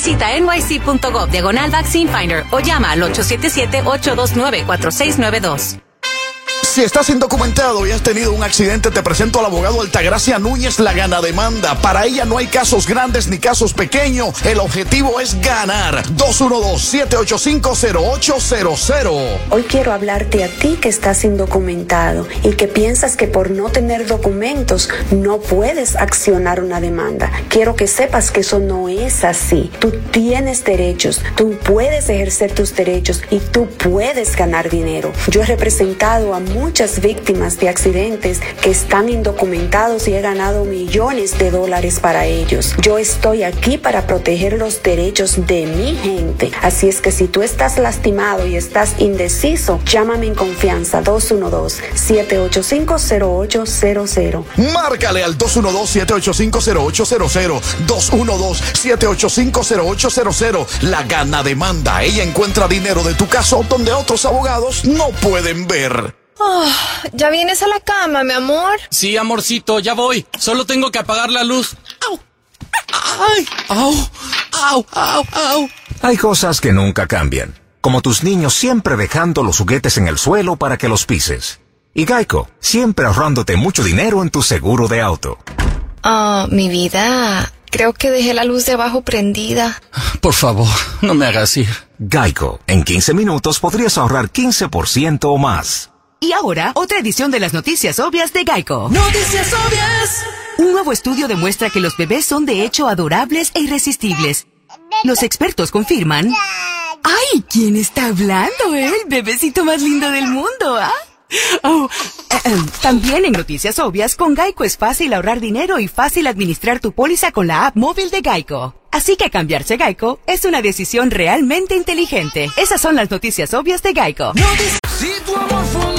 Visita nyc.gov diagonal Vaccine Finder o llama al 877-829-4692. Si estás indocumentado y has tenido un accidente, te presento al abogado Altagracia Núñez, la gana demanda. Para ella no hay casos grandes ni casos pequeños. El objetivo es ganar. 212-785-0800. Hoy quiero hablarte a ti que estás indocumentado y que piensas que por no tener documentos no puedes accionar una demanda. Quiero que sepas que eso no es así. Tú tienes derechos, tú puedes ejercer tus derechos y tú puedes ganar dinero. Yo he representado a muchas víctimas de accidentes que están indocumentados y he ganado millones de dólares para ellos. Yo estoy aquí para proteger los derechos de mi gente. Así es que si tú estás lastimado y estás indeciso, llámame en confianza 212-785-0800. Márcale al 212-785-0800. 212-785-0800. La gana demanda. Ella encuentra dinero de tu caso donde otros abogados no pueden ver. Oh, ¿Ya vienes a la cama, mi amor? Sí, amorcito, ya voy. Solo tengo que apagar la luz. ¡Au! ¡Ay! ¡Au! ¡Au! ¡Au! ¡Au! Hay cosas que nunca cambian, como tus niños siempre dejando los juguetes en el suelo para que los pises. Y Geico, siempre ahorrándote mucho dinero en tu seguro de auto. Ah, mi vida. Creo que dejé la luz de abajo prendida. Por favor, no me hagas ir. Geico, en 15 minutos podrías ahorrar 15% o más. Y ahora, otra edición de las noticias obvias de Geico. Noticias obvias. Un nuevo estudio demuestra que los bebés son de hecho adorables e irresistibles. Los expertos confirman. ¡Ay! ¿Quién está hablando, eh? El bebecito más lindo del mundo, ¿ah? Oh, eh, eh, También en Noticias Obvias, con Geico es fácil ahorrar dinero y fácil administrar tu póliza con la app móvil de Geico. Así que cambiarse Geico es una decisión realmente inteligente. Esas son las noticias obvias de Geico. Si tu amor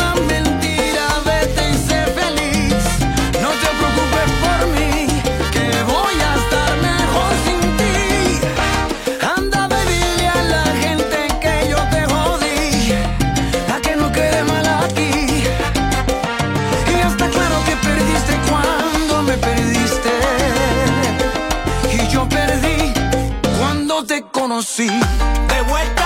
conocí. De vuelta,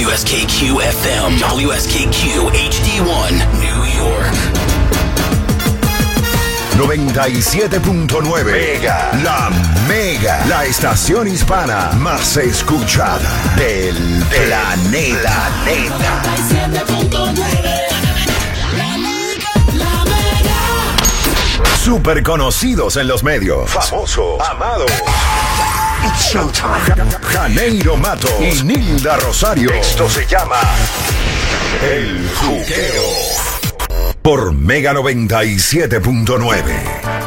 WSKQ. FM. WSKQ HD1. New York. 97.9 Mega. La Mega. La estación hispana más escuchada del planeta. Super conocidos en los medios. Famosos. Amados. It's showtime. Janeiro Matos y Nilda Rosario. Esto se llama El Juqueo. Por Mega 97.9.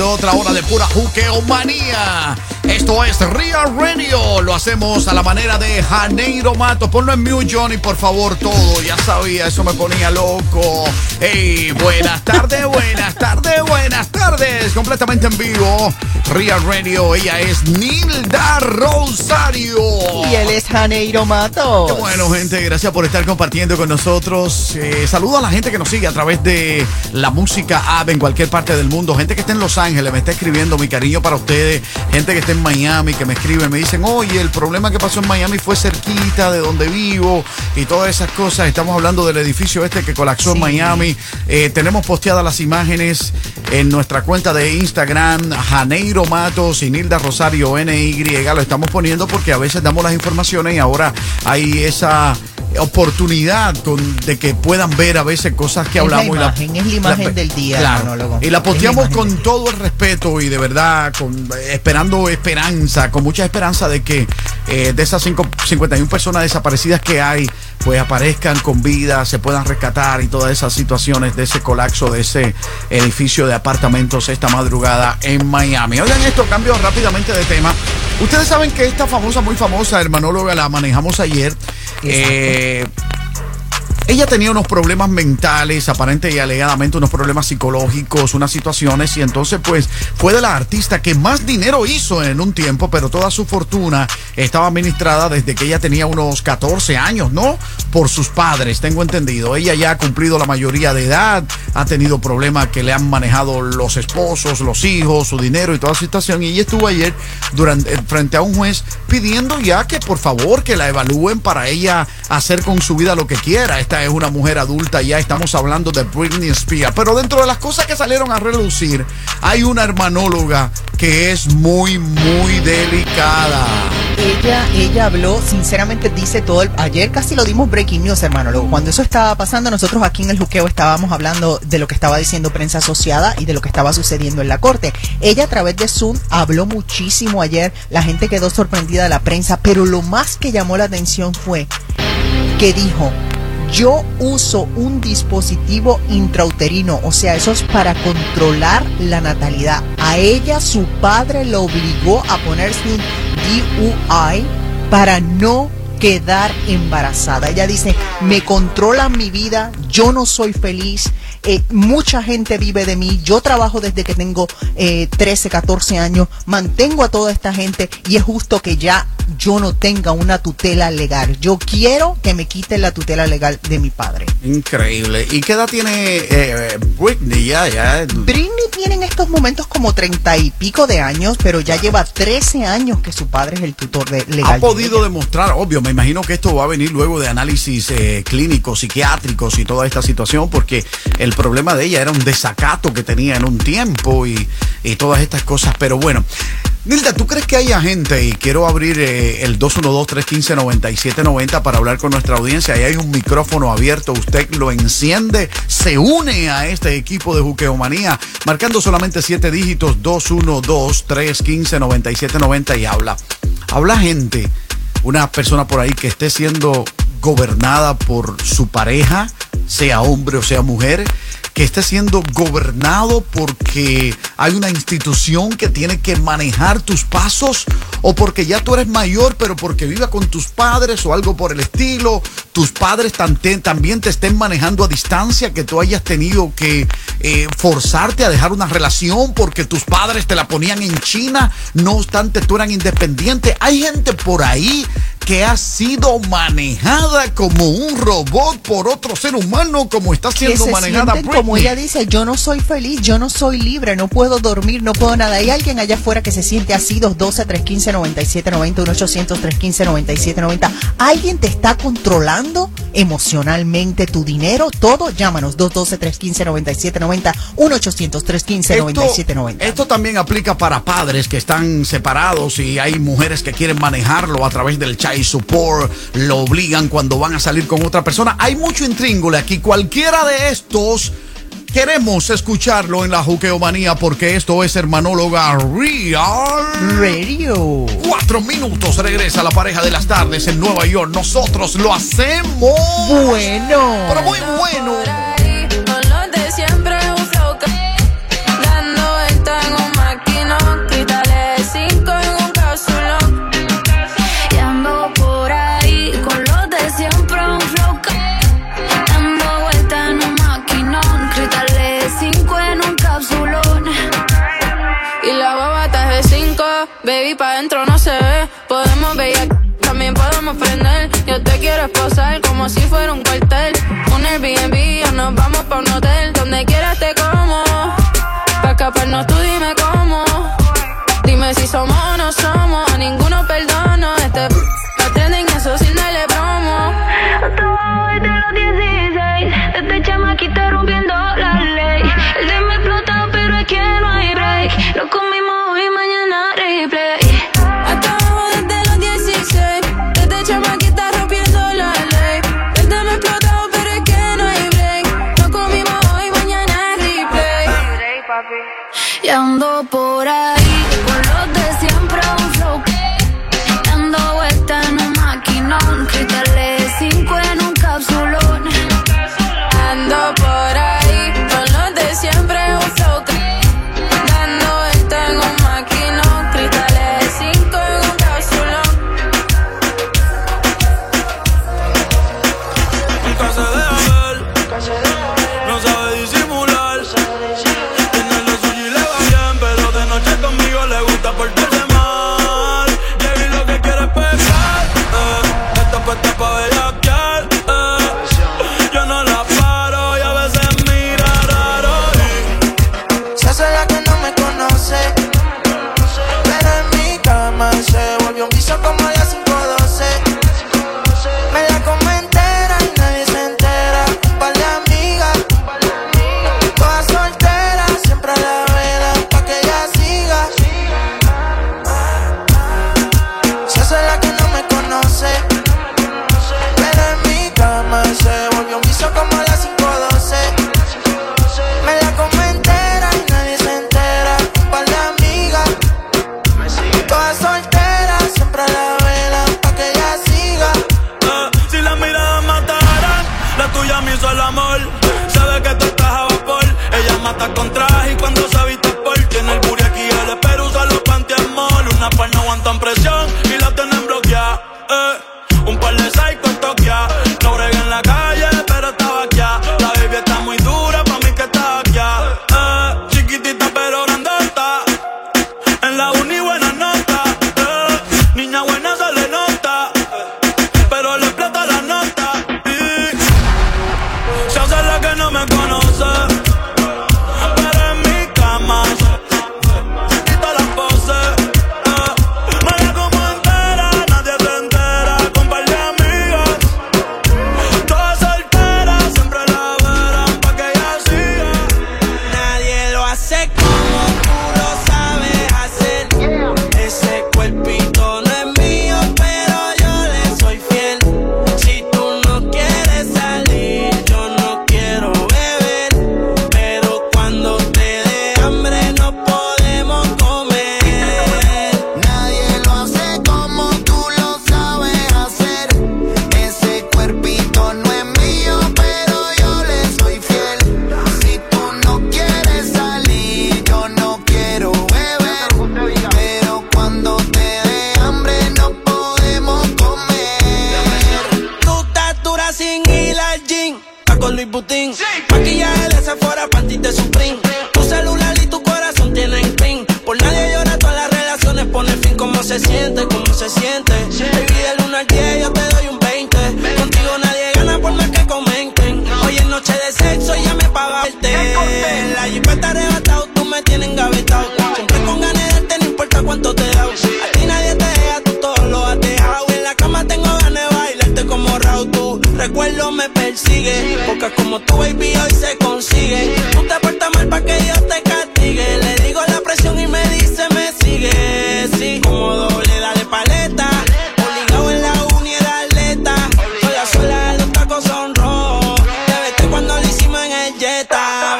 otra hora de pura juqueomanía. Esto es Real Radio. Lo hacemos a la manera de Janeiro Mato. Ponlo en mute, Johnny, por favor, todo. Ya sabía, eso me ponía loco. Hey, buenas tardes, buenas tardes, buenas tardes. Completamente en vivo. Real Radio. Ella es Nilda Rosario. Y él es Janeiro Mato. Bueno, gente. Gracias por estar compartiendo con nosotros. Eh, saludo a la gente que nos sigue a través de la música app en cualquier parte del mundo. Gente que está en Los Ángeles me está escribiendo mi cariño para ustedes. Gente que está en Miami que me escribe, me dicen, oye, el problema que pasó en Miami fue cerquita de donde vivo y todas esas cosas. Estamos hablando del edificio este que colapsó en Miami. Eh, tenemos posteadas las imágenes en nuestra cuenta de Instagram, Janeiro Matos y Nilda Rosario NY. Lo estamos poniendo porque a veces damos las informaciones y ahora hay esa oportunidad con, de que puedan ver a veces cosas que Es la hablamos. y imagen, es la imagen del día, Claro. monólogo. Y la la posteamos con todo el respeto y de verdad, con, esperando esperanza, con mucha esperanza de que eh, de esas cinco- 51 personas desaparecidas que hay, pues aparezcan con vida, se puedan rescatar y todas esas situaciones de ese colapso de ese edificio de apartamentos esta madrugada en Miami. Oigan esto, cambio rápidamente de tema. Ustedes saben que esta famosa, muy famosa hermanóloga la manejamos ayer. Eh, ella tenía unos problemas mentales, aparente y alegadamente unos problemas psicológicos, unas situaciones, y entonces pues fue de la artista que más dinero hizo en un tiempo, pero toda su fortuna estaba administrada desde que ella tenía unos 14 años, ¿no? Por sus padres, tengo entendido. Ella ya ha cumplido la mayoría de edad, ha tenido problemas que le han manejado los esposos, los hijos, su dinero y toda situación, y ella estuvo ayer durante, frente a un juez pidiendo ya que por favor que la evalúen para ella hacer con su vida lo que quiera. Esta es una mujer adulta, ya estamos hablando de Britney Spears. Pero dentro de las cosas que salieron a relucir, hay una hermanóloga que es muy, muy delicada. Ella, ella habló, sinceramente dice todo ayer casi lo dimos breaking news, hermano. Luego, cuando eso estaba pasando, nosotros aquí en el juqueo estábamos hablando de lo que estaba diciendo prensa asociada y de lo que estaba sucediendo en la corte. Ella a través de Zoom habló muchísimo ayer, la gente quedó sorprendida de la prensa, pero lo más que llamó la atención fue que dijo, yo uso un dispositivo intrauterino, o sea, eso es para controlar la natalidad. A ella su padre la obligó a ponerse un DUI para no quedar embarazada. Ella dice, me controlan mi vida, yo no soy feliz, eh, mucha gente vive de mí, yo trabajo desde que tengo eh, 13, 14 años, mantengo a toda esta gente y es justo que ya yo no tenga una tutela legal. Yo quiero que me quiten la tutela legal de mi padre. Increíble. ¿Y qué edad tiene eh, Britney? Ya, ya. Britney tiene en estos momentos como treinta y pico de años, pero ya lleva 13 años que su padre es el tutor de, legal. Ha podido demostrar, obvio, me imagino que esto va a venir luego de análisis eh, clínicos, psiquiátricos y toda esta situación, porque el problema de ella era un desacato que tenía en un tiempo y, y todas estas cosas. Pero bueno, Nilda, ¿tú crees que haya gente, y quiero abrir eh, el 212-315-9790 para hablar con nuestra audiencia, ahí hay un micrófono abierto, usted lo enciende, se une a este equipo de Juqueomanía, marcando solamente siete dígitos, 212-315-9790 y habla. Habla gente, una persona por ahí que esté siendo gobernada por su pareja, sea hombre o sea mujer, que esté siendo gobernado porque hay una institución que tiene que manejar tus pasos o porque ya tú eres mayor pero porque viva con tus padres o algo por el estilo, tus padres también te estén manejando a distancia, que tú hayas tenido que eh, forzarte a dejar una relación porque tus padres te la ponían en China, no obstante tú eras independiente. Hay gente por ahí que ha sido manejada como un robot por otro ser humano, como está siendo se manejada sienten, como Britney. ella dice, yo no soy feliz, yo no soy libre, no puedo dormir, no puedo nada. Hay alguien allá afuera que se siente así, 212-315-9790, 1-800-315-9790. ¿Alguien te está controlando emocionalmente tu dinero? Todo, llámanos, 212-315-9790, 1-800-315-9790. Esto también aplica para padres que están separados y hay mujeres que quieren manejarlo a través del child support, lo obligan cuando van a salir con otra persona. Hay mucho intríngule aquí. Cualquiera de estos queremos escucharlo en la juqueomanía porque esto es Hermanóloga Real Radio. Cuatro minutos regresa la pareja de las tardes en Nueva York. Nosotros lo hacemos. Bueno. Pero muy bueno. posar como si fuera un cuartel. Un Airbnb o nos vamos pa' un hotel. Donde quieras te como. Pa' escaparnos tú dime cómo. Dime si somos o no somos. Y ando por ahí con los de siempre un flow que dando vueltas en un maquinón que una buena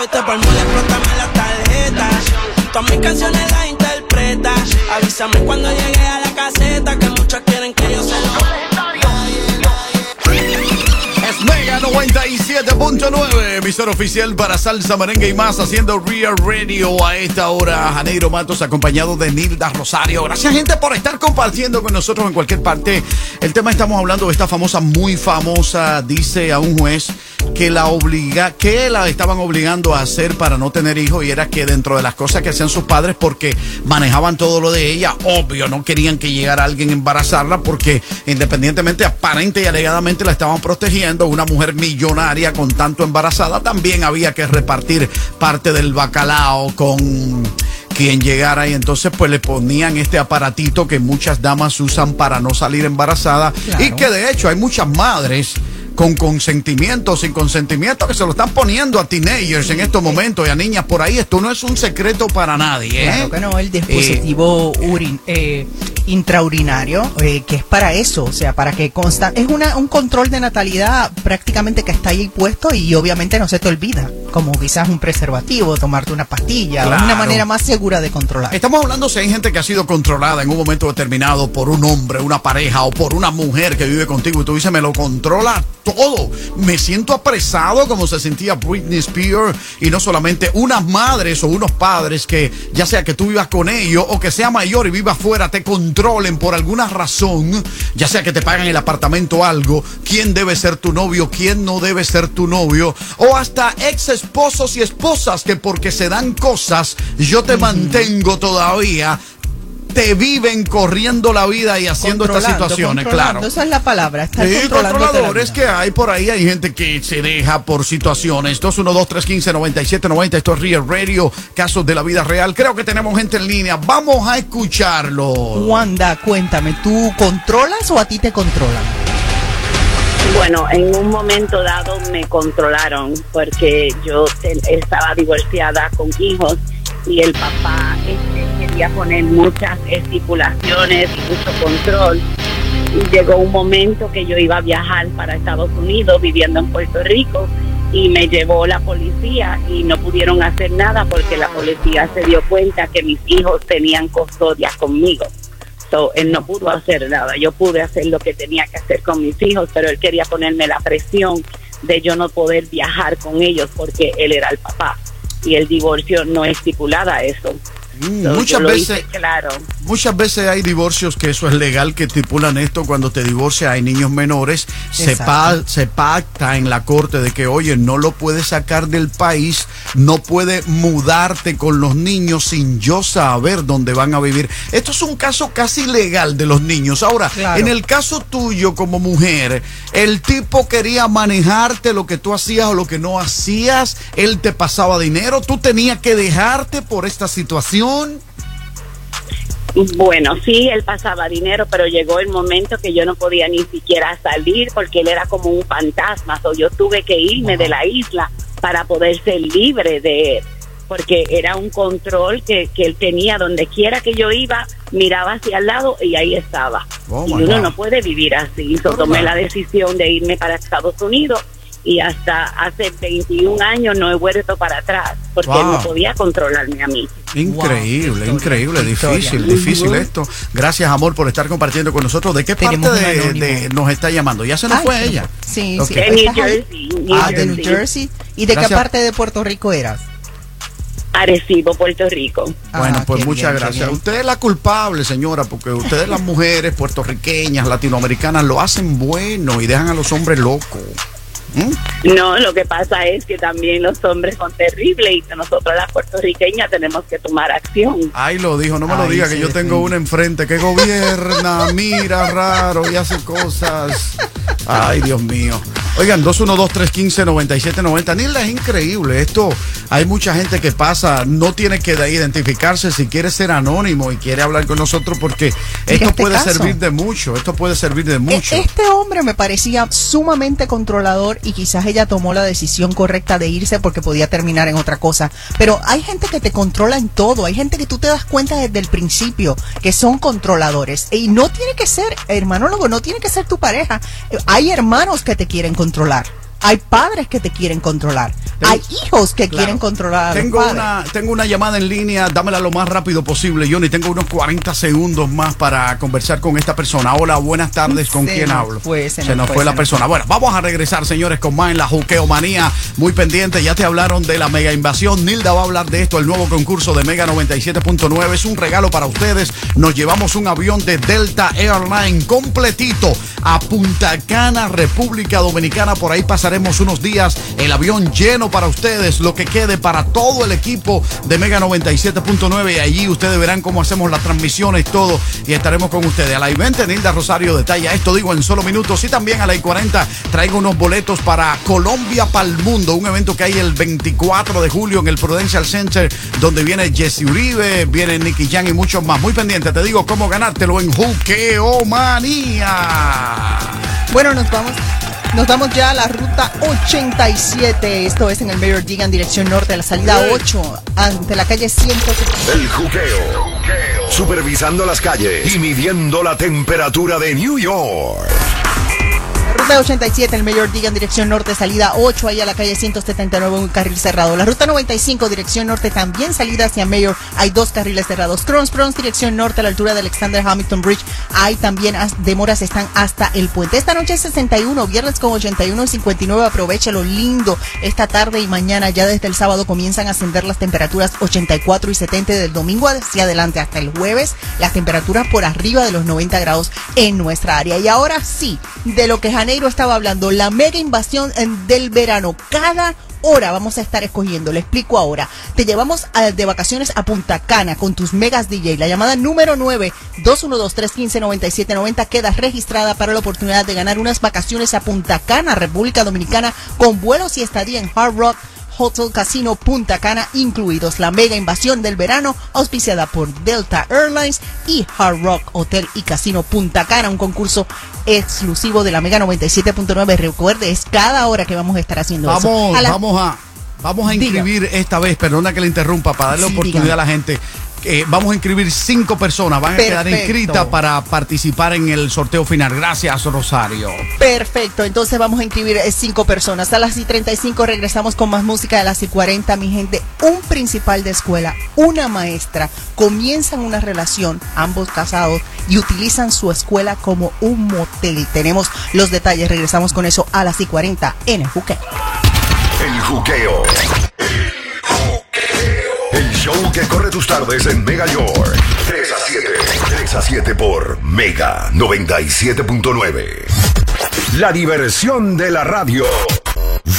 te palmo y explótame la tarjeta. Todas mis canciones las interpreta. Avísame cuando llegue a la caseta, que quieren que yo se lo... Es Mega 97.9, emisor oficial para salsa, merengue y más, haciendo Real Radio a esta hora. Janeiro Matos acompañado de Nilda Rosario. Gracias gente por estar compartiendo con nosotros en cualquier parte. El tema estamos hablando de esta famosa, muy famosa, dice a un juez que la obliga, que la estaban obligando a hacer para no tener hijos y era que dentro de las cosas que hacían sus padres porque manejaban todo lo de ella, obvio, no querían que llegara alguien a embarazarla porque independientemente aparente y alegadamente la estaban protegiendo, una mujer millonaria con tanto embarazada también había que repartir parte del bacalao con quien llegara y entonces pues le ponían este aparatito que muchas damas usan para no salir embarazada y que de hecho hay muchas madres con consentimiento, sin consentimiento, que se lo están poniendo a teenagers en estos momentos y a niñas por ahí. Esto no es un secreto para nadie. ¿eh? Claro que no, el dispositivo urin- eh, intraurinario, eh, que es para eso, o sea, para que consta, es una, un control de natalidad prácticamente que está ahí puesto y obviamente no se te olvida, como quizás un preservativo, tomarte una pastilla, Claro. una manera más segura de controlar. Estamos hablando si hay gente que ha sido controlada en un momento determinado por un hombre, una pareja o por una mujer que vive contigo y tú dices, me lo controla todo. Me siento apresado como se sentía Britney Spears y no solamente unas madres o unos padres que ya sea que tú vivas con ellos o que sea mayor y viva afuera, te controlen por alguna razón, ya sea que te pagan el apartamento o algo, quién debe ser tu novio, quién no debe ser tu novio, o hasta ex esposos y esposas que porque se dan cosas, yo te mantengo todavía. Te viven corriendo la vida y haciendo estas situaciones, claro. Esa es la palabra, estar Sí, controladores que hay por ahí, hay gente que se deja por situaciones. 212-315-9790, esto es Real Radio, casos de la vida real. Creo que tenemos gente en línea, vamos a escucharlo. Wanda, cuéntame, ¿tú controlas o a ti te controlan? Bueno, en un momento dado me controlaron porque yo estaba divorciada con hijos y el papá este, quería poner muchas estipulaciones y mucho control. Y llegó un momento que yo iba a viajar para Estados Unidos viviendo en Puerto Rico y me llevó la policía y no pudieron hacer nada porque la policía se dio cuenta que mis hijos tenían custodia conmigo. So, él no pudo hacer nada. Yo pude hacer lo que tenía que hacer con mis hijos, pero él quería ponerme la presión de yo no poder viajar con ellos porque él era el papá. Y el divorcio no estipulada eso. Mm, muchas veces- claro. Muchas veces hay divorcios que eso es legal, que estipulan esto cuando te divorcias, hay niños menores, se, pa- se pacta en la corte de que, oye, no lo puedes sacar del país, no puede mudarte con los niños sin yo saber dónde van a vivir. Esto es un caso casi legal de los niños. Ahora, Claro. en el caso tuyo como mujer, el tipo quería manejarte lo que tú hacías o lo que no hacías, él te pasaba dinero, tú tenías que dejarte por esta situación. Bueno, sí, él pasaba dinero, pero llegó el momento que yo no podía ni siquiera salir porque él era como un fantasma. So, yo tuve que irme de la isla para poder ser libre de él, porque era un control que, que él tenía donde quiera que yo iba, miraba hacia el lado y ahí estaba. Oh, y uno God. no puede vivir así. So, tomé la decisión de irme para Estados Unidos y hasta hace 21 años no he vuelto para atrás porque Wow. no podía controlarme a mí. Increíble, increíble, historia. difícil, difícil esto. Gracias, amor, por estar compartiendo con nosotros. ¿De qué Tenemos parte de, nos está llamando? ¿Ya se nos Ay, fue ella? Sí. De New. Jersey, New Ah, de New Jersey. ¿Y de Gracias. qué parte de Puerto Rico eras? Arecibo, Puerto Rico. Bueno, Ah, pues qué muchas bien, gracias. bien. Usted es la culpable, señora, porque ustedes las mujeres puertorriqueñas, latinoamericanas, lo hacen bueno y dejan a los hombres locos. ¿Mm? No, lo que pasa es que también los hombres son terribles y que nosotros las puertorriqueñas tenemos que tomar acción. Ay, lo dijo, no me lo diga, sí, que yo sí. tengo una enfrente que gobierna, mira raro y hace cosas. Ay, Dios mío. Oigan, 212-315-9790. Nilda, es increíble esto. Hay mucha gente que pasa, no tiene que de- identificarse si quiere ser anónimo y quiere hablar con nosotros porque esto este puede caso. servir de mucho. Esto puede servir de E- mucho. Este hombre me parecía sumamente controlador y quizás ella tomó la decisión correcta de irse porque podía terminar en otra cosa. Pero hay gente que te controla en todo, hay gente que tú te das cuenta desde el principio que son controladores. Y no tiene que ser, hermanólogo, no tiene que ser tu pareja. Hay hermanos que te quieren controlar. Hay padres que te quieren controlar. Hay hijos que Claro. quieren controlar a los Tengo una, tengo una llamada en línea, dámela lo más rápido posible, Johnny. Tengo unos 40 segundos más para conversar con esta persona. Hola, buenas tardes, ¿con Se quién nos hablo? fue, se se nos nos fue, la persona. Bueno, vamos a regresar, señores, con más en la juqueomanía. Muy pendiente, ya te hablaron de la mega invasión. Nilda va a hablar de esto, el nuevo concurso de Mega 97.9. Es un regalo para ustedes. Nos llevamos un avión de Delta Airline completito a Punta Cana, República Dominicana. Por ahí pasaremos estaremos unos días, el avión lleno para ustedes, lo que quede para todo el equipo de Mega 97.9 y allí ustedes verán cómo hacemos las transmisiones, todo y estaremos con ustedes. A la I-20, Nilda Rosario detalla esto, digo en solo minutos y también a la I-40 traigo unos boletos para Colombia para el Mundo, un evento que hay el 24 de julio en el Prudential Center donde viene Jesse Uribe, viene Nicky Jan y muchos más. Muy pendiente, te digo cómo ganártelo en Juqueo Manía. Bueno, nos vamos. Nos vamos ya a la ruta 87. Esto es en el Mayor Digan, dirección norte, a la salida 8, ante la calle 100. El juqueo. Supervisando las calles y midiendo la temperatura de New York. Ruta 87, el Mayor Digan, dirección norte, salida 8, ahí a la calle 179, un carril cerrado. La ruta 95, dirección norte, también salida hacia Mayor, hay dos carriles cerrados. Crons, Crons, dirección norte, a la altura del Alexander Hamilton Bridge, hay también as- demoras, están hasta el puente. Esta noche es 61, viernes con 81 y 59, aprovecha lo lindo. Esta tarde y mañana, ya desde el sábado, comienzan a ascender las temperaturas 84 y 70 del domingo hacia adelante hasta el jueves, las temperaturas por arriba de los 90 grados en nuestra área. Y ahora sí, de lo que Estaba hablando, la mega invasión en- del verano. Cada hora vamos a estar escogiendo. Le explico ahora. Te llevamos a- de vacaciones a Punta Cana con tus megas DJ. La llamada número 9 212-315-9790 queda registrada para la oportunidad de ganar unas vacaciones a Punta Cana, República Dominicana, con vuelos y estadía en Hard Rock. Hotel Casino Punta Cana incluidos la mega invasión del verano auspiciada por Delta Airlines y Hard Rock Hotel y Casino Punta Cana, un concurso exclusivo de la Mega 97.9. Recuerde, es cada hora que vamos a estar haciendo eso. Vamos, A la- vamos a vamos a Diga. inscribir esta vez, perdona que le interrumpa, para darle Sí, oportunidad dígame. a la gente. Eh, vamos a inscribir cinco personas, van a quedar inscritas para participar en el sorteo final. Gracias, Rosario. Perfecto, entonces vamos a inscribir eh, cinco personas. A las y 35 regresamos con más música de las y 40, mi gente. Un principal de escuela, una maestra, comienzan una relación, ambos casados, y utilizan su escuela como un motel. Tenemos los detalles, regresamos con eso a las y 40 en el Juque. El juqueo. Show que corre tus tardes en Mega York. 3 a 7. 3 a 7 por Mega 97.9. La diversión de la radio.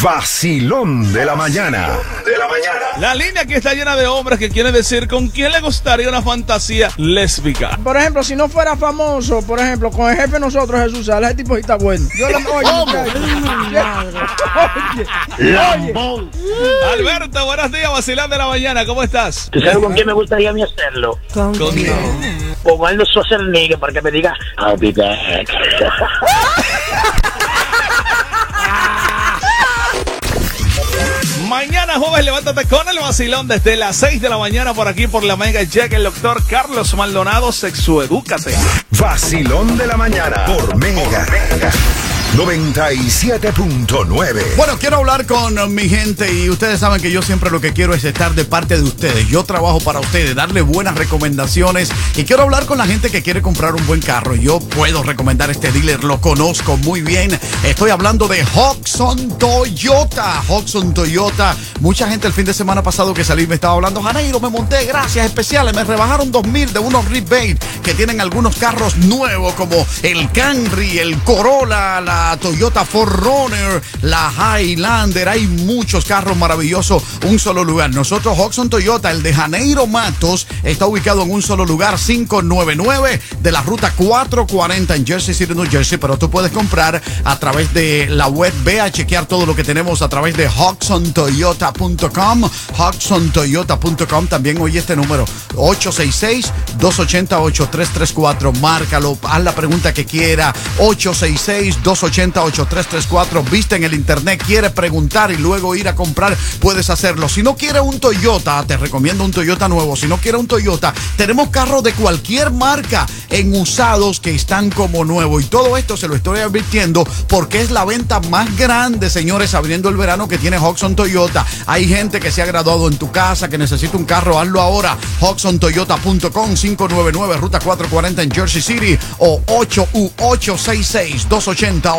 Vacilón de la mañana. De la mañana. La línea que está llena de hombres que quieren decir con quién le gustaría una fantasía lésbica. Por ejemplo, si no fuera famoso, por ejemplo, con el jefe de nosotros, Jesús Sala, ese tipo está bueno. Yo lo oye, muchacho. Oye, oye. Alberto, buenos días, vacilón de la mañana, ¿cómo estás? ¿Tú sabes con quién me gustaría a mí hacerlo? Con Con Arnold Schwarzenegger para que me diga I'll be back. Mañana levántate con el vacilón desde las 6 de la mañana por aquí por la Mega Jack, el doctor Carlos Maldonado, sexuedúcate. Vacilón de la mañana por Mega 97.9. Bueno, quiero hablar con mi gente y ustedes saben que yo siempre lo que quiero es estar de parte de ustedes. Yo trabajo para ustedes, darle buenas recomendaciones y quiero hablar con la gente que quiere comprar un buen carro. Yo puedo recomendar este dealer, lo conozco muy bien. Estoy hablando de Hawkson Toyota. Hawkson Toyota. Mucha gente el fin de semana pasado que salí me estaba hablando, Janeiro, me monté, gracias especiales, me rebajaron 2000 de unos rebate que tienen algunos carros nuevos como el Camry, el Corolla, la Toyota 4Runner, la Highlander. Hay muchos carros maravillosos, un solo lugar. Nosotros, Hawkson Toyota, el de Janeiro Matos, está ubicado en un solo lugar, 599 de la ruta 440 en Jersey City, New Jersey. Pero tú puedes comprar a través de la web. Ve a chequear todo lo que tenemos a través de hawksontoyota.com. Hawksontoyota.com. También oye este número, 866-280-8334. Márcalo, haz la pregunta que quiera. 866-280-8334. Viste en el internet, quiere preguntar y luego ir a comprar, puedes hacerlo. Si no quiere un Toyota, te recomiendo un Toyota nuevo. Si no quiere un Toyota, tenemos carros de cualquier marca en usados que están como nuevo. Y todo esto se lo estoy advirtiendo porque es la venta más grande, señores, abriendo el verano que tiene Hawkson Toyota. Hay gente que se ha graduado en tu casa, que necesita un carro, hazlo ahora. HawksonToyota.com 599 Ruta 440 en Jersey City o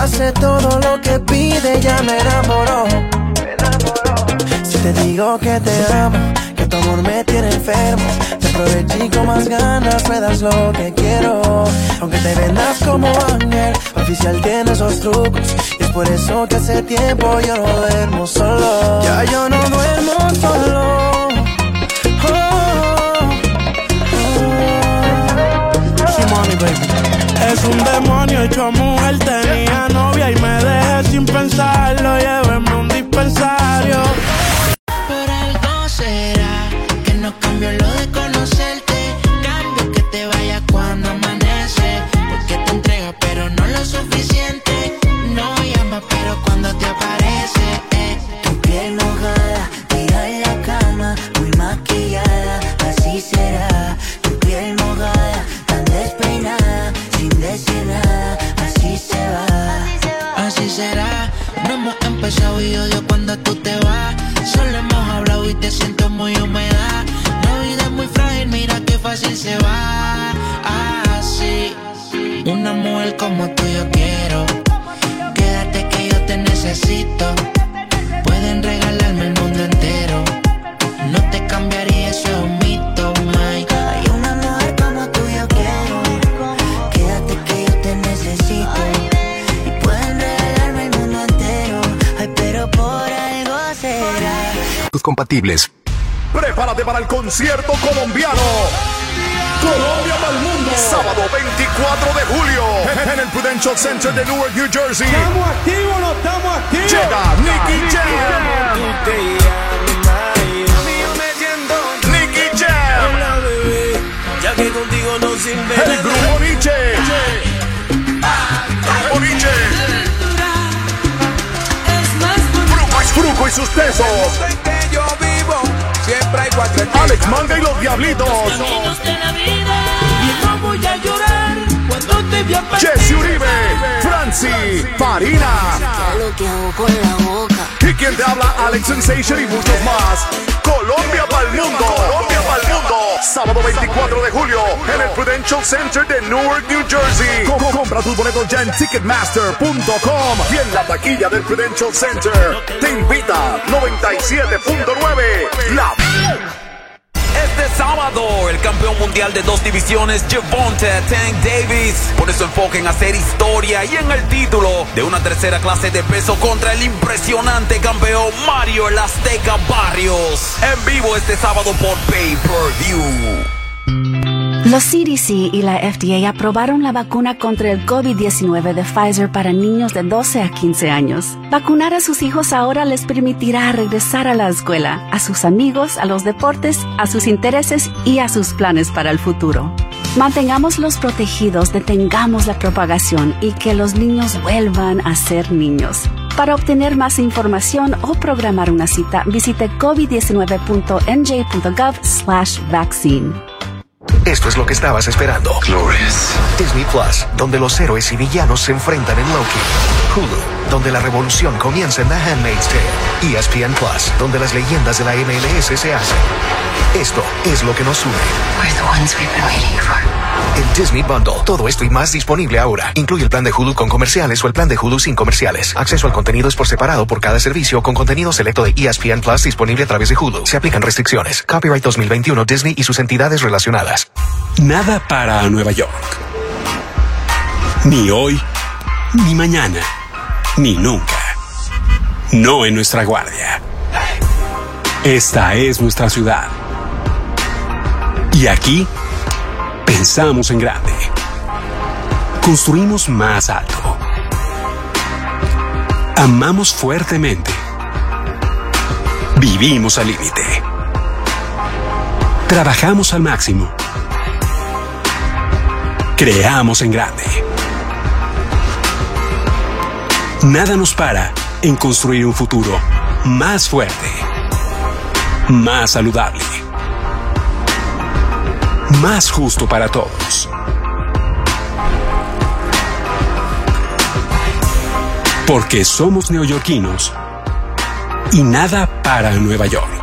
Hace todo lo que pide, ya me enamoró. Si te digo que te amo, que tu amor me tiene enfermo, te aproveché con más ganas me das lo que quiero. Aunque te vendas como ángel, oficial tiene esos trucos. Y es por eso que hace tiempo yo no duermo solo. Ya yo no duermo solo. Es un demonio hecho mujer, tenía novia y me dejé sin pensarlo, lléveme a un dispensario. Por algo será que no cambio lo de conocerte. Prepárate para el concierto colombiano. Colombia para el mundo. Sábado 24 de julio. En el Prudential Center de Newark, New Jersey. ¿Estamos activos no estamos activos? Llega Nicky Jam. Nicky Jam. Ya que contigo no sirve El grupo Nietzsche. Grupo Nietzsche. Fruco y sus tesos. Siempre hay cuatro Alex Manga y los Diablitos. Y no voy a llorar cuando te vea Jesse Uribe. Franci. Farina. lo que hago con la boca. Y quien te habla, Alex Sensation y muchos más. Colombia para el mundo. Colombia para el mundo. Sábado 24 de julio en el Prudential Center de Newark, New Jersey. Com- compra tus boletos ya en Ticketmaster.com y en la taquilla del Prudential Center. Te invita 97.9. La Este sábado, el campeón mundial de dos divisiones, Javonte Tank Davis, pone su enfoque en hacer historia y en el título de una tercera clase de peso contra el impresionante campeón Mario El Azteca Barrios. En vivo este sábado por Pay Per View. Los CDC y la FDA aprobaron la vacuna contra el COVID-19 de Pfizer para niños de 12 a 15 años. Vacunar a sus hijos ahora les permitirá regresar a la escuela, a sus amigos, a los deportes, a sus intereses y a sus planes para el futuro. Mantengámoslos protegidos, detengamos la propagación y que los niños vuelvan a ser niños. Para obtener más información o programar una cita, visite covid19.nj.gov/vaccine. Esto es lo que estabas esperando. Glorious. Disney Plus, donde los héroes y villanos se enfrentan en Loki. Hulu, donde la revolución comienza en The Handmaid's Tale. ESPN Plus, donde las leyendas de la MLS se hacen. Esto es lo que nos une. We're the ones we've been waiting for. El Disney Bundle. Todo esto y más disponible ahora. Incluye el plan de Hulu con comerciales o el plan de Hulu sin comerciales. Acceso al contenido es por separado por cada servicio con contenido selecto de ESPN Plus disponible a través de Hulu. Se aplican restricciones. Copyright 2021 Disney y sus entidades relacionadas. Nada para Nueva York. Ni hoy, ni mañana, ni nunca. No en nuestra guardia. Esta es nuestra ciudad. Y aquí pensamos en grande. Construimos más alto. Amamos fuertemente. Vivimos al límite. Trabajamos al máximo. Creamos en grande. Nada nos para en construir un futuro más fuerte, más saludable, más justo para todos. Porque somos neoyorquinos y nada para Nueva York.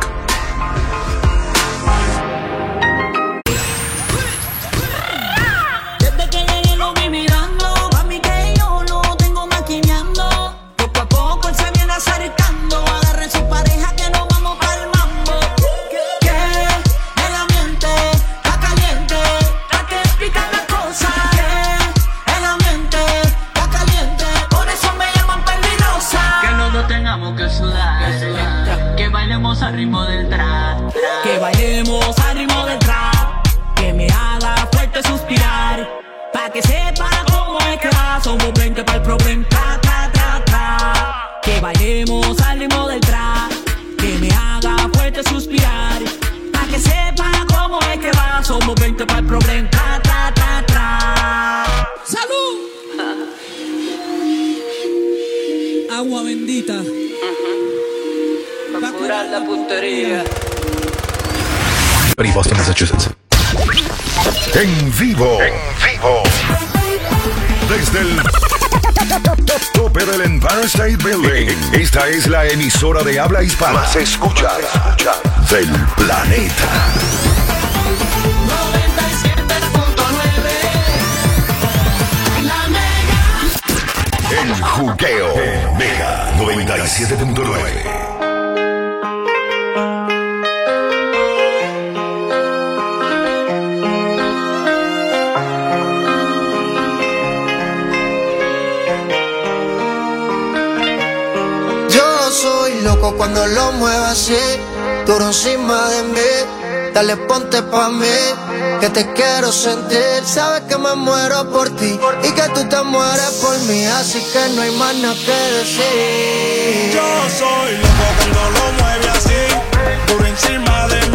Boston, Massachusetts. En vivo. En vivo. Desde el tope del Empire State Building. Esta es la emisora de habla hispana. Más escucha, escucha del planeta. 97.9 El juqueo. Mega 97.9. cuando lo muevas así, duro encima de mí. Dale ponte pa' mí, que te quiero sentir. Sabes que me muero por ti y que tú te mueres por mí, así que no hay más nada que decir. Yo soy loco cuando lo mueve así, duro encima de mí.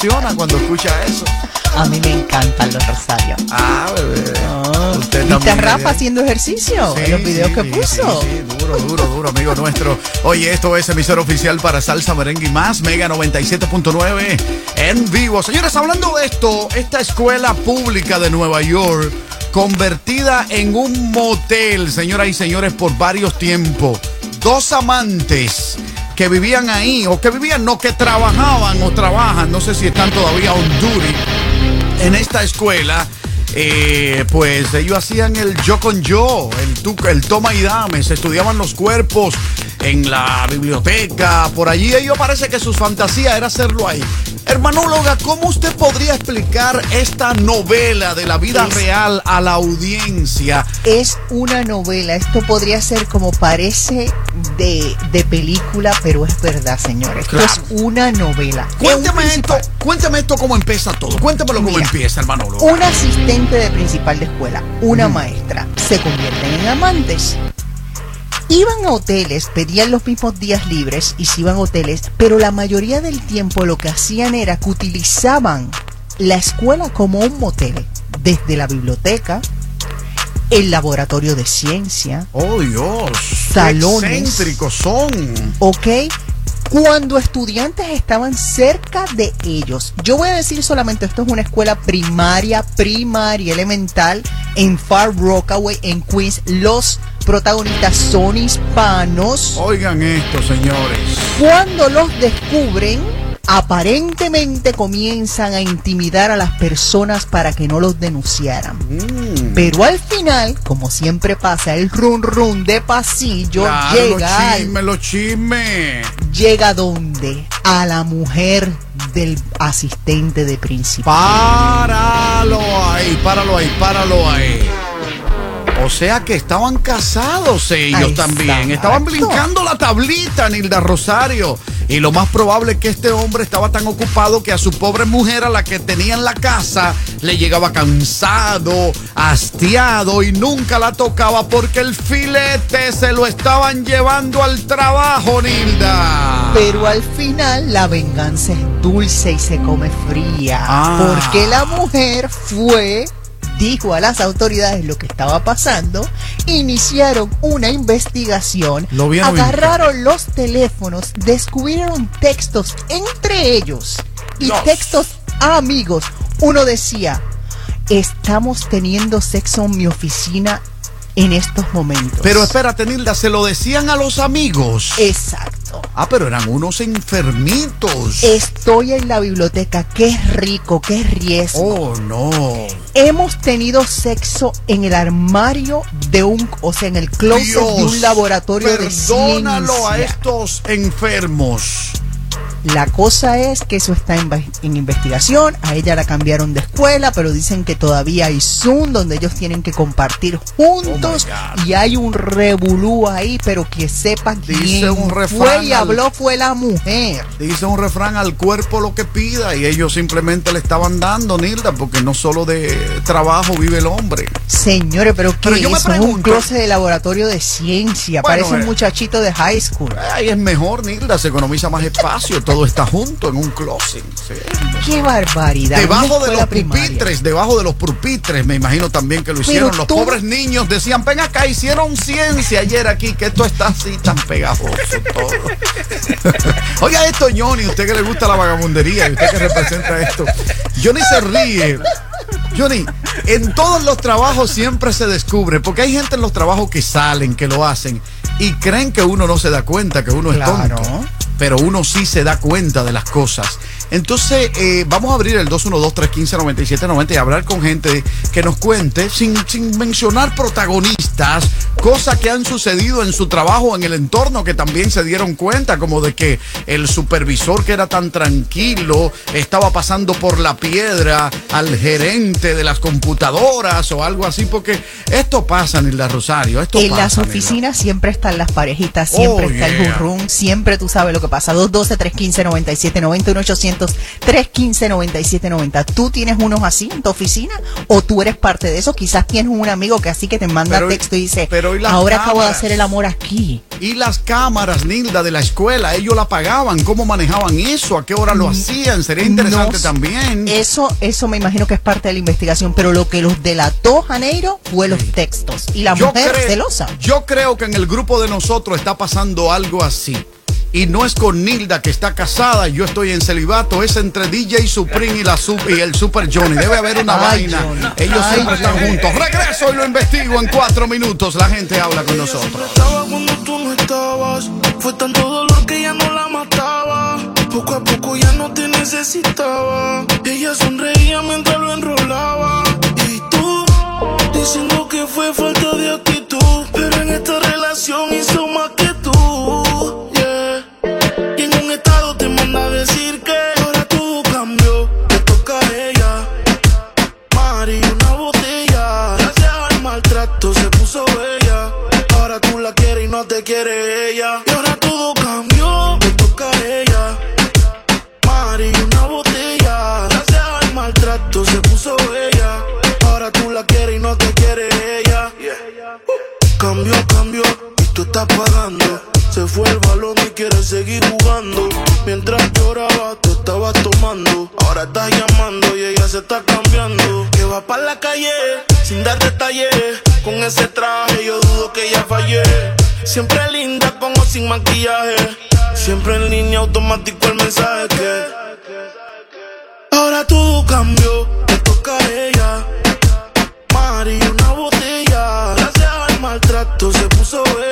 Emociona cuando escucha eso. A mí me encantan los rosarios. Ah, bebé. Usted ¿Viste a también, Rafa haciendo ejercicio? Sí, en los videos sí, que sí, puso. sí, sí, duro, duro, duro, amigo nuestro. Oye, esto es emisor oficial para Salsa Merengue y más, Mega 97.9 en vivo. Señores, hablando de esto, esta escuela pública de Nueva York, convertida en un motel, señoras y señores, por varios tiempos. Dos amantes que vivían ahí, o que vivían, no, que trabajaban o trabajan, no sé si están todavía on duty en esta escuela, eh, pues ellos hacían el yo con yo, el, tú- el toma y dame, se estudiaban los cuerpos en la biblioteca, por allí ellos parece que su fantasía era hacerlo ahí. Hermanóloga, ¿cómo usted podría explicar esta novela de la vida Es- real a la audiencia? Es una novela. Esto podría ser como parece de, de película, pero es verdad, señores. Esto es una novela. Cuéntame esto, cuéntame esto cómo empieza todo, cuéntamelo cómo Mira, empieza, hermanóloga. Un asistente de principal de escuela, una maestra, se convierten en amantes. Iban a hoteles, pedían los mismos días libres y se iban a hoteles, pero la mayoría del tiempo lo que hacían era que utilizaban la escuela como un motel, desde la biblioteca, el laboratorio de ciencia, Oh Dios, qué salones, excéntricos son. ¿ok? Cuando estudiantes estaban cerca de ellos. Yo voy a decir solamente, esto es una escuela primaria, primaria, elemental, en Far Rockaway, en Queens. Los protagonistas son hispanos. Oigan esto, señores. Cuando los descubren, aparentemente comienzan a intimidar a las personas para que no los denunciaran. Mm. Pero al final, como siempre pasa, el run run de pasillo Claro, llega los chismes, los chismes. llega donde a la mujer del asistente de principal. Páralo ahí, páralo ahí, páralo ahí. O sea que estaban casados ellos Ahí también. Estaban brincando la tablita, Nilda Rosario. Y lo más probable es que este hombre estaba tan ocupado que a su pobre mujer, a la que tenía en la casa, le llegaba cansado, hastiado y nunca la tocaba porque el filete se lo estaban llevando al trabajo, Nilda. Pero al final la venganza es dulce y se come fría. Ah. Porque la mujer fue, dijo a las autoridades lo que estaba pasando, iniciaron una investigación, Lo vieron agarraron los teléfonos, descubrieron textos entre ellos y Dios. textos amigos. Uno decía, estamos teniendo sexo en mi oficina en estos momentos. Pero espérate, Nilda, se lo decían a los amigos. Exacto. Ah, pero eran unos enfermitos. Estoy en la biblioteca, qué rico, qué riesgo. Oh, no. Hemos tenido sexo en el armario de un, o sea, en el closet de un laboratorio de perdónalo a ciencia. estos enfermos. La cosa es que eso está en, investigación. A ella la cambiaron de escuela, pero dicen que todavía hay Zoom donde ellos tienen que compartir juntos Oh y hay un revolú ahí, pero que sepa Dice quién un fue y al- habló fue la mujer. Dice un refrán al cuerpo lo que pida y ellos simplemente le estaban dando, Nilda, porque no solo de trabajo vive el hombre. Señores, pero ¿qué Pero yo me es? Un closet de laboratorio de ciencia. Bueno, Parece un eh. muchachito de high school. Ahí es mejor, Nilda, se economiza más espacio, todo está junto en un closet. sí. Qué barbaridad. Debajo de los primaria. pupitres, debajo de los pupitres, me imagino también que lo Pero hicieron. Los tú- pobres niños decían, ven acá, hicieron ciencia ayer aquí, que esto está así tan pegajoso todo. Oiga esto, Johnny, usted que le gusta la vagabundería y usted que representa esto. Johnny se ríe. Johnny, en todos los trabajos siempre se descubre, porque hay gente en los trabajos que salen, que lo hacen, y creen que uno no se da cuenta, que uno es tonto pero uno sí se da cuenta de las cosas. Entonces, eh, vamos a abrir el 212-315-9790 y hablar con gente que nos cuente, sin, sin mencionar protagonistas, cosas que han sucedido en su trabajo, en el entorno, que también se dieron cuenta, como de que el supervisor que era tan tranquilo estaba pasando por la piedra al gerente de las computadoras o algo así, porque esto pasa en la Rosario, esto En pasa. las Nilda. oficinas siempre están las parejitas, siempre Oh, está el burrum, siempre tú sabes lo que pasa. 212-315-9790, 315-9790. ¿Tú tienes unos así en tu oficina o tú eres parte de eso? Quizás tienes un amigo que así que te manda Pero texto y dice, pero y las ahora acabo de hacer el amor aquí. Y las cámaras, Nilda, de la escuela, ellos la pagaban. ¿Cómo manejaban eso? ¿A qué hora lo hacían? Sería interesante Mm, No, también. Eso, eso me imagino que es parte de la investigación, pero lo que los delató Janeiro fue los textos. Y la Yo mujer creo- celosa. Yo creo que en el grupo de nosotros está pasando algo así. Y no es con Nilda que está casada, yo estoy en celibato, es entre DJ Supreme y, la Sup- y el Super Johnny. Debe haber una Ay, vaina. Johnny. Ellos Ay, siempre están juntos. Regreso y lo investigo en cuatro minutos. La gente habla con nosotros. Estaba cuando tú no estabas. Fue tanto dolor que ya no la mataba. Poco a poco ya no te necesitaba. Ella sonreía mientras lo enrolaba. Y tú, diciendo que fue falta de actitud. Quiere ella. Y ahora todo cambió, te toca a ella. Mari, una botella. Gracias al maltrato se puso bella. Ahora tú la quieres y no te quiere ella. Cambió, cambió y tú estás pagando. Se fue el balón y quiere seguir jugando. Mientras lloraba, tú estabas tomando. Ahora estás llamando y ella se está cambiando. Que va para la calle sin dar detalles. Con ese traje yo dudo que ella fallé. Siempre linda con o sin maquillaje. Siempre en línea automático el mensaje que. Ahora todo cambió, te toca a ella. Mari, una botella. Gracias al maltrato se puso bella.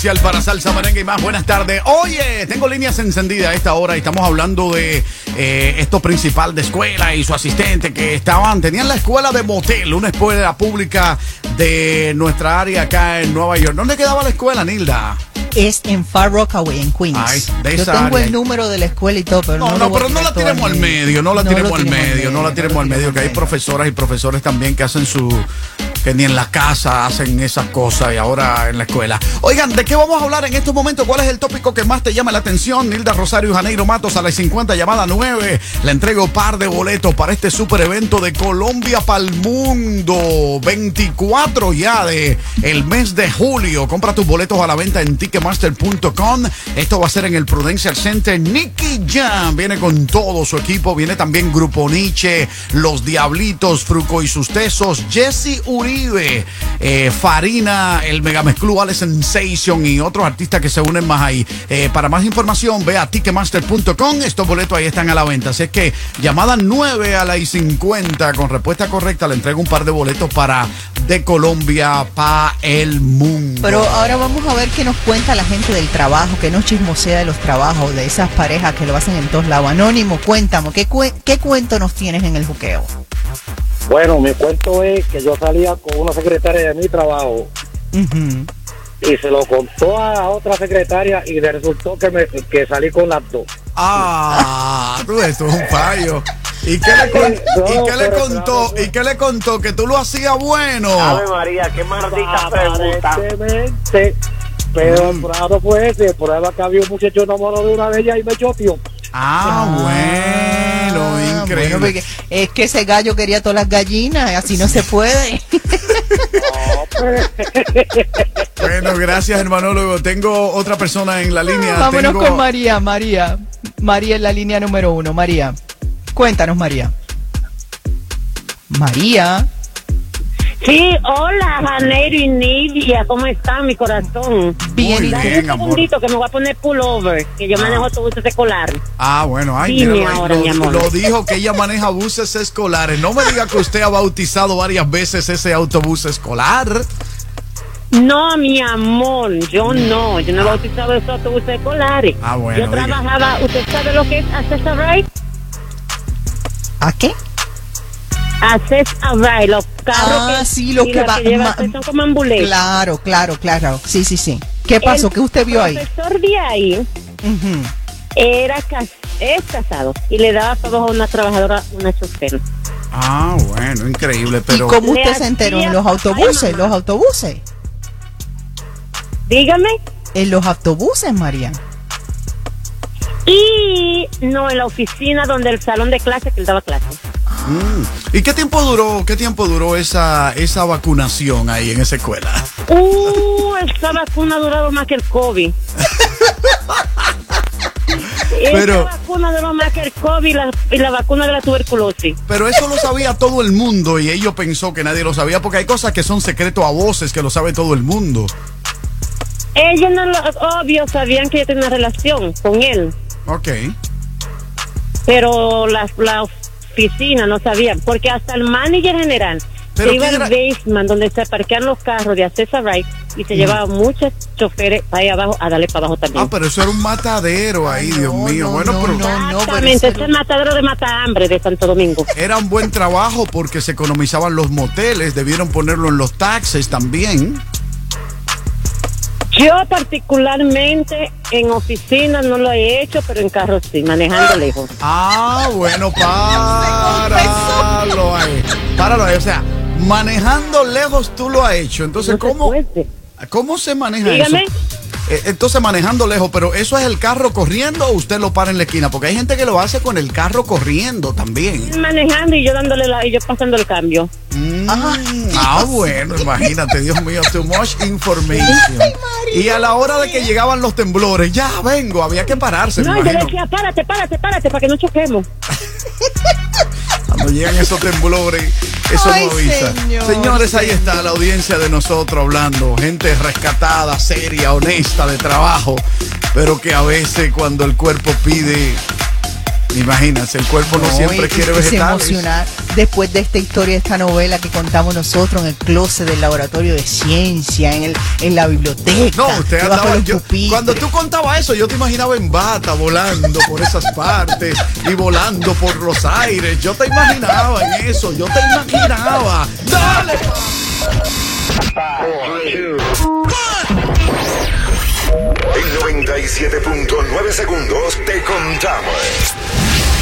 Oficial para Salsa Merengue y más. Buenas tardes. Oye, tengo líneas encendidas a esta hora y estamos hablando de eh, esto principal de escuela y su asistente que estaban, tenían la escuela de motel, una escuela pública de nuestra área acá en Nueva York. ¿Dónde quedaba la escuela, Nilda? Es en Far Rockaway, en Queens. Ay, de Yo tengo área. el número de la escuela y todo, pero no, No, no, pero no la tiremos al medio, no la No tiremos lo al tiremos al medio, no la tiremos al medio, que hay profesoras y profesores también que hacen su, que ni en la casa hacen esas cosas y ahora en la escuela. Oigan, ¿de qué vamos a hablar en estos momentos? ¿Cuál es el tópico que más te llama la atención? Nilda Rosario Janeiro Matos a las 50, llamada 9. Le entrego par de boletos para este super evento de Colombia para el mundo. 24 ya de el mes de julio. Compra tus boletos a la venta en ticketmaster.com. Esto va a ser en el Prudential Center. Nicky Jam viene con todo su equipo. Viene también Grupo Nietzsche, Los Diablitos, Fruco y sus Tesos, Jesse Uri Uribe, eh, Farina, el Megamix Club, Ale Sensation y otros artistas que se unen más ahí. Eh, para más información, ve a ticketmaster.com. Estos boletos ahí están a la venta. Así es que llamada 9 a la y 50 con respuesta correcta le entrego un par de boletos para de Colombia para el mundo. Pero ahora vamos a ver qué nos cuenta la gente del trabajo, que no chismosea de los trabajos, de esas parejas que lo hacen en todos lados. Anónimo, cuéntame, ¿qué, cue- qué cuento nos tienes en el juqueo? Bueno, mi cuento es que yo salía con una secretaria de mi trabajo y se lo contó a otra secretaria y le resultó que, me, que salí con las dos. Ah, tú esto es un fallo. ¿Y qué le, con- y qué le contó? ¿Y qué le contó? Que tú lo hacías bueno. Ave María, qué maldita Aparentemente, pero Mm. el problema fue ese, el problema que había un muchacho enamorado de una de ellas y me choteó. Ah, bueno, increíble. Bueno, porque es que ese gallo quería todas las gallinas, así no se puede. Bueno, gracias, hermanólogo. Tengo otra persona en la línea. Vámonos Tengo- con María, María. María es la línea número uno. María, cuéntanos, María. María. Sí, hola, Janeiro y Nidia, ¿cómo están, mi corazón? Bien, Dame bien, un amor. segundito que me voy a poner pullover, que yo manejo autobuses escolares. Ah, bueno, ay, míralo ahí. ahora, lo, mi amor. lo dijo que ella maneja buses escolares. No me diga que usted ha bautizado varias veces ese autobús escolar. No, mi amor, yo no, yo no he bautizado esos autobuses escolares. Ah, bueno, Yo diga. trabajaba, ¿usted sabe lo que es Access a Ride? ¿A qué? Access a los carros Ah, que, sí, los y que va- ma- son como ambulancias. Claro, claro, claro. Sí, sí, sí. ¿Qué pasó? El ¿Qué usted vio ahí? profesor de ahí era cas- es casado y le daba trabajo a una trabajadora, una chofer. Ah, bueno, increíble, pero. ¿Y cómo usted se enteró? ¿En los autobuses? Ay. ¿Los autobuses? Dígame. En los autobuses, María. Y no en la oficina donde el salón de clase que él daba clase. Mm. ¿Y qué tiempo duró, qué tiempo duró esa, esa vacunación ahí en esa escuela? Uh, esa vacuna ha durado más que el COVID. Pero- esa vacuna duró más que el COVID y la, y la vacuna de la tuberculosis. Pero eso lo sabía todo el mundo y ellos pensó que nadie lo sabía porque hay cosas que son secretos a voces que lo sabe todo el mundo. Ellos no lo, obvio, sabían que yo tenía una relación con él, Ok. pero la, la oficina no sabían, porque hasta el manager general se iba ¿quién al basement donde se parquean los carros de Access Right y se Mm. llevaba muchos choferes ahí abajo a darle para abajo también. Ah, pero eso era un matadero ahí, Dios mío. bueno, pero Exactamente, este es el matadero de mata hambre de Santo Domingo. era un buen trabajo porque se economizaban los moteles, debieron ponerlo en los taxes también. Yo particularmente en oficina no lo he hecho, pero en carro sí, manejando lejos. Ah, bueno, páralo ahí. Páralo ahí. O sea, manejando lejos tú lo has hecho. Entonces, ¿cómo, ¿cómo se maneja Dígame. eso? Eh, Entonces, manejando lejos, pero ¿eso es el carro corriendo o usted lo para en la esquina? Porque hay gente que lo hace con el carro corriendo también. Manejando y yo dándole la, y yo pasando el cambio. Ah, bueno, imagínate, Dios mío, too much information. Y a la hora de que llegaban los temblores, ya vengo, había que pararse, No, yo le decía, párate, párate, párate, para que no choquemos. Cuando llegan esos temblores, eso Ay, no avisa. señor, Señores, ahí está la audiencia de nosotros hablando. Gente rescatada, seria, honesta, de trabajo. Pero que a veces cuando el cuerpo pide, imagínense, el cuerpo no, siempre y- quiere y se vegetales. emocionar después de esta historia, de esta novela que contamos nosotros en el closet del laboratorio de ciencia, en, el, en la biblioteca. No, usted andaba. yo- cuando tú contabas eso, yo te imaginaba en bata, volando por esas partes y volando por los aires. Yo te imaginaba en eso, yo te imaginaba. ¡Dale! En 97.9 segundos te contamos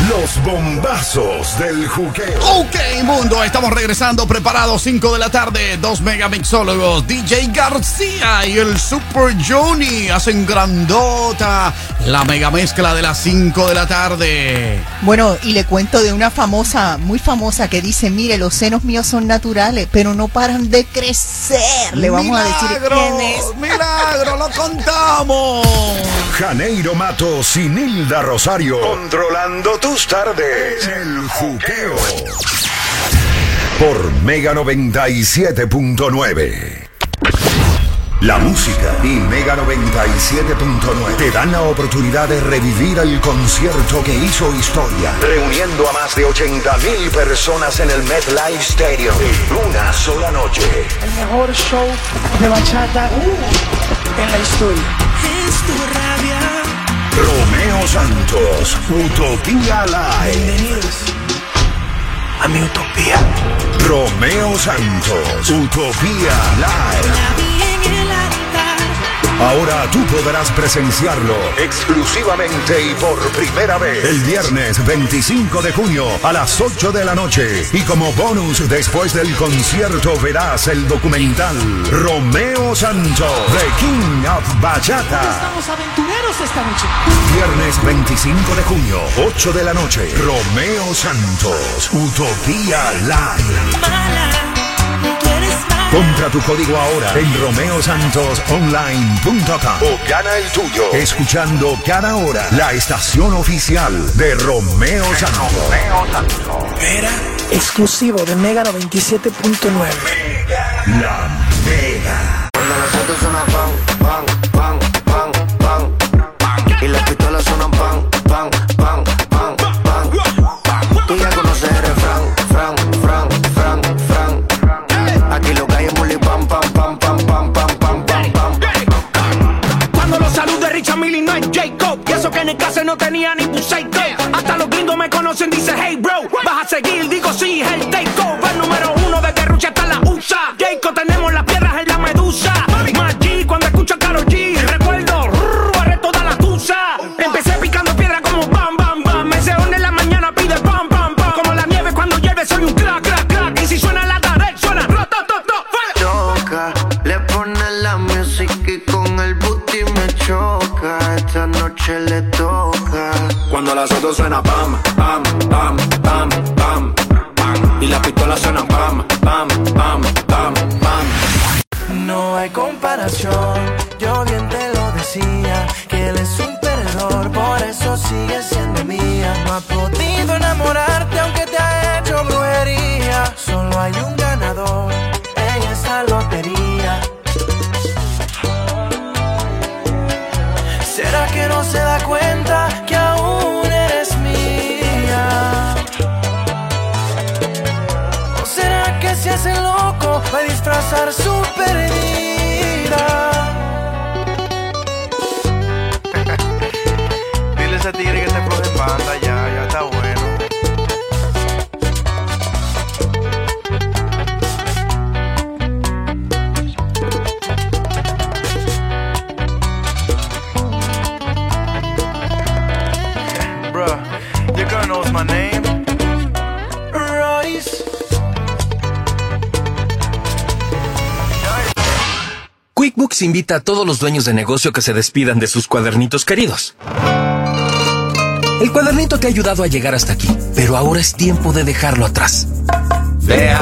los bombazos del juqueo. Ok, mundo, estamos regresando preparados 5 de la tarde. Dos megamixólogos, DJ García y el Super Johnny hacen grandota la mega mezcla de las 5 de la tarde. Bueno, y le cuento de una famosa, muy famosa, que dice, mire, los senos míos son naturales, pero no paran de crecer. Le vamos a decir quién es. ¡Milagro! ¡Lo contamos! Janeiro Matos y Nilda Rosario. Controlando tus tardes. El juqueo. por Mega 97.9. La música y Mega 97.9 te dan la oportunidad de revivir el concierto que hizo historia, reuniendo a más de 80 mil personas en el MetLife Stadium en una sola noche. El mejor show de bachata en la historia. Es tu rabia. Romeo Santos, Utopía Live. Bienvenidos a mi utopía. Romeo Santos, Utopía Live. Ahora tú podrás presenciarlo exclusivamente y por primera vez el viernes 25 de junio a las 8 de la noche. Y como bonus después del concierto verás el documental Romeo Santos, The King of Bachata. Estamos aventureros esta noche. Viernes 25 de junio, 8 de la noche. Romeo Santos, Utopía Live. Compra tu código ahora en romeosantosonline.com o gana el tuyo escuchando cada hora la estación oficial de Romeo Santos. Era exclusivo de Mega 97.9. La Mega. Cuando las autos Y eso que en el clase no tenía ni buceito Hasta los gringos me conocen, dice hey bro Vas a seguir, digo sí, el takeover Número Invita a todos los dueños de negocio que se despidan de sus cuadernitos queridos. El cuadernito te ha ayudado a llegar hasta aquí, pero ahora es tiempo de dejarlo atrás. Deja